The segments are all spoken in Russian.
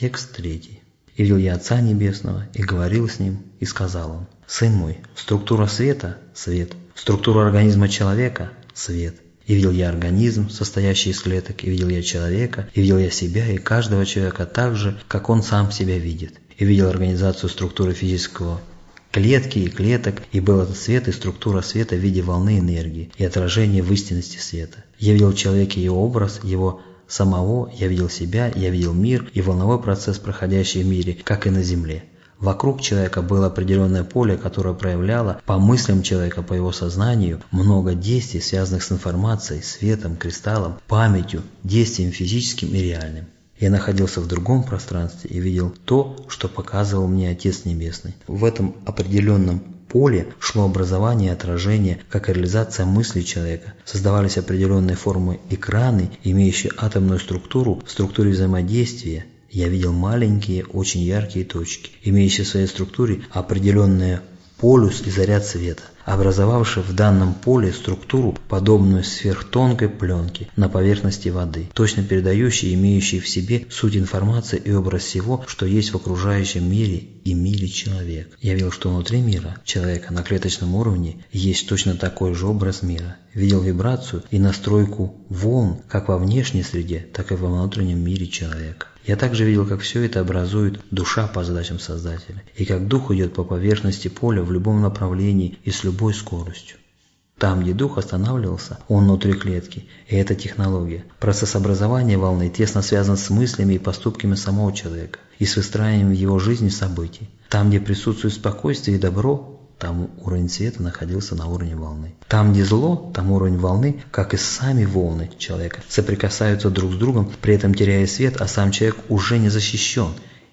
Текст третий. «И видел я Отца Небесного, и говорил с Ним, и сказал Он, «Сын мой, структура света – свет, структура организма человека – свет, и видел я организм, состоящий из клеток, и видел я человека, и видел я себя и каждого человека так же, как он сам себя видит. И видел организацию структуры физического клетки и клеток, и был этот свет и структура света в виде волны энергии и отражения в истинности света. Я видел в человеке его образ, его самого, я видел себя, я видел мир и волновой процесс, проходящий в мире, как и на Земле. Вокруг человека было определенное поле, которое проявляло по мыслям человека, по его сознанию, много действий, связанных с информацией, светом, кристаллом, памятью, действием физическим и реальным. Я находился в другом пространстве и видел то, что показывал мне Отец Небесный. В этом определенном поле шло образование и отражение, как реализация мыслей человека. Создавались определенные формы экраны, имеющие атомную структуру в структуре взаимодействия, я видел маленькие, очень яркие точки, имеющие в своей структуре определенные полюс и заряд света, образовавший в данном поле структуру, подобную сверхтонкой пленке на поверхности воды, точно передающей имеющей в себе суть информации и образ всего, что есть в окружающем мире и мире человек. Я видел, что внутри мира человека на клеточном уровне есть точно такой же образ мира. Видел вибрацию и настройку волн как во внешней среде, так и во внутреннем мире человека. Я также видел, как все это образует душа по задачам Создателя, и как дух идет по поверхности поля в любом направлении и с любой скоростью. Там, где дух останавливался, он внутри клетки, и это технология. Процесс образования волны тесно связан с мыслями и поступками самого человека и с выстраиванием в его жизни событий. Там, где присутствует спокойствие и добро, там уровень света находился на уровне волны. Там, где зло, там уровень волны, как и сами волны человека, соприкасаются друг с другом, при этом теряя свет, а сам человек уже не защищен.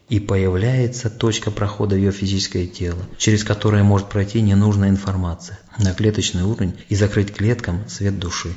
И появляется точка прохода в ее физическое тело, через которое может пройти ненужная информация на клеточный уровень и закрыть клеткам свет души.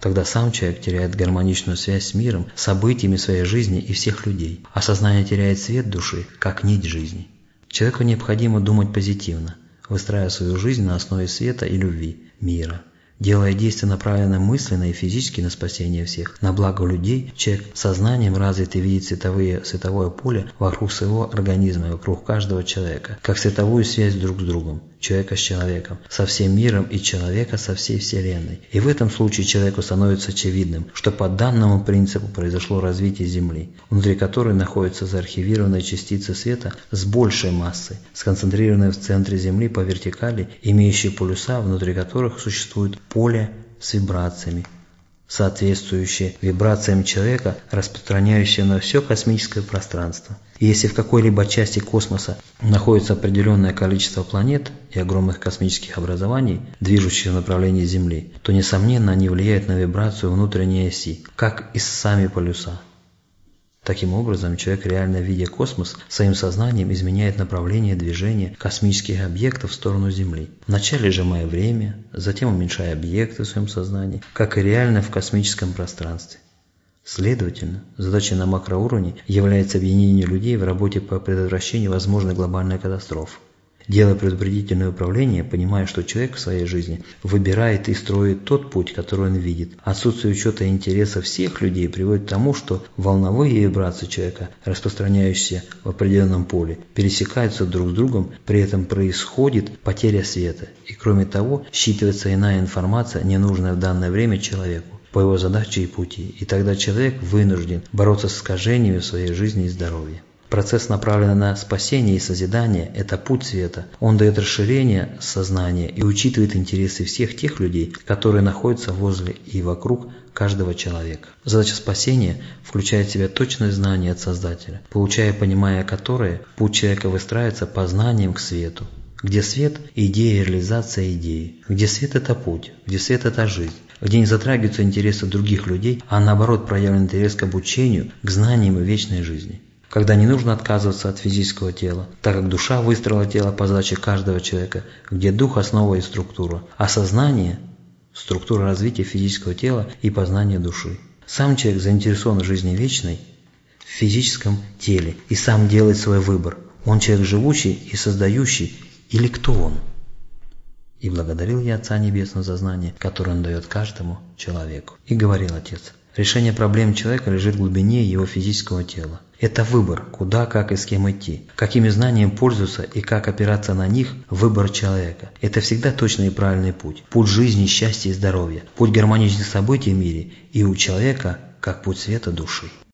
Тогда сам человек теряет гармоничную связь с миром, событиями своей жизни и всех людей, а сознание теряет свет души, как нить жизни. Человеку необходимо думать позитивно, выстраивая свою жизнь на основе света и любви, мира. Делая действия, направленные мысленно и физически на спасение всех, на благо людей, человек сознанием развитый видит световые, световое поле вокруг своего организма и вокруг каждого человека, как световую связь друг с другом человека с человеком, со всем миром и человека со всей Вселенной. И в этом случае человеку становится очевидным, что по данному принципу произошло развитие Земли, внутри которой находятся заархивированные частицы света с большей массой, сконцентрированные в центре Земли по вертикали, имеющие полюса, внутри которых существует поле с вибрациями, соответствующие вибрациям человека, распространяющие на все космическое пространство. И если в какой-либо части космоса находится определенное количество планет и огромных космических образований, движущихся в направлении Земли, то, несомненно, они влияют на вибрацию внутренней оси, как и сами полюса. Таким образом, человек, реально видя космос, своим сознанием изменяет направление движения космических объектов в сторону Земли. Вначале сжимая время, затем уменьшая объекты в своем сознании, как и реально в космическом пространстве. Следовательно, задачей на макроуровне является объединение людей в работе по предотвращению возможной глобальной катастрофы. Делая предупредительное управление, понимая, что человек в своей жизни выбирает и строит тот путь, который он видит. Отсутствие учета интересов всех людей приводит к тому, что волновые вибрации человека, распространяющиеся в определенном поле, пересекаются друг с другом, при этом происходит потеря света. И кроме того, считывается иная информация, ненужная в данное время человеку по его задаче и пути, и тогда человек вынужден бороться с искажениями в своей жизни и здоровье. Процесс, направленный на спасение и созидание – это путь света. Он дает расширение сознания и учитывает интересы всех тех людей, которые находятся возле и вокруг каждого человека. Задача спасения включает в себя точное знание от Создателя, получая понимая которое путь человека выстраивается познанием к свету. Где свет – идея реализация идеи. Где свет – это путь. Где свет – это жизнь. Где не затрагиваются интересы других людей, а наоборот проявлен интерес к обучению, к знаниям и вечной жизни когда не нужно отказываться от физического тела, так как душа выстроила тело по задаче каждого человека, где дух – основа и структура, а сознание – структура развития физического тела и познания души. Сам человек заинтересован в жизни вечной в физическом теле и сам делает свой выбор. Он человек живущий и создающий, или кто он? И благодарил я Отца Небесного за знание, которое он дает каждому человеку. И говорил Отец – Решение проблем человека лежит в глубине его физического тела. Это выбор, куда, как и с кем идти, какими знаниями пользоваться и как опираться на них – выбор человека. Это всегда точный и правильный путь. Путь жизни, счастья и здоровья. Путь гармоничных событий в мире и у человека, как путь света души.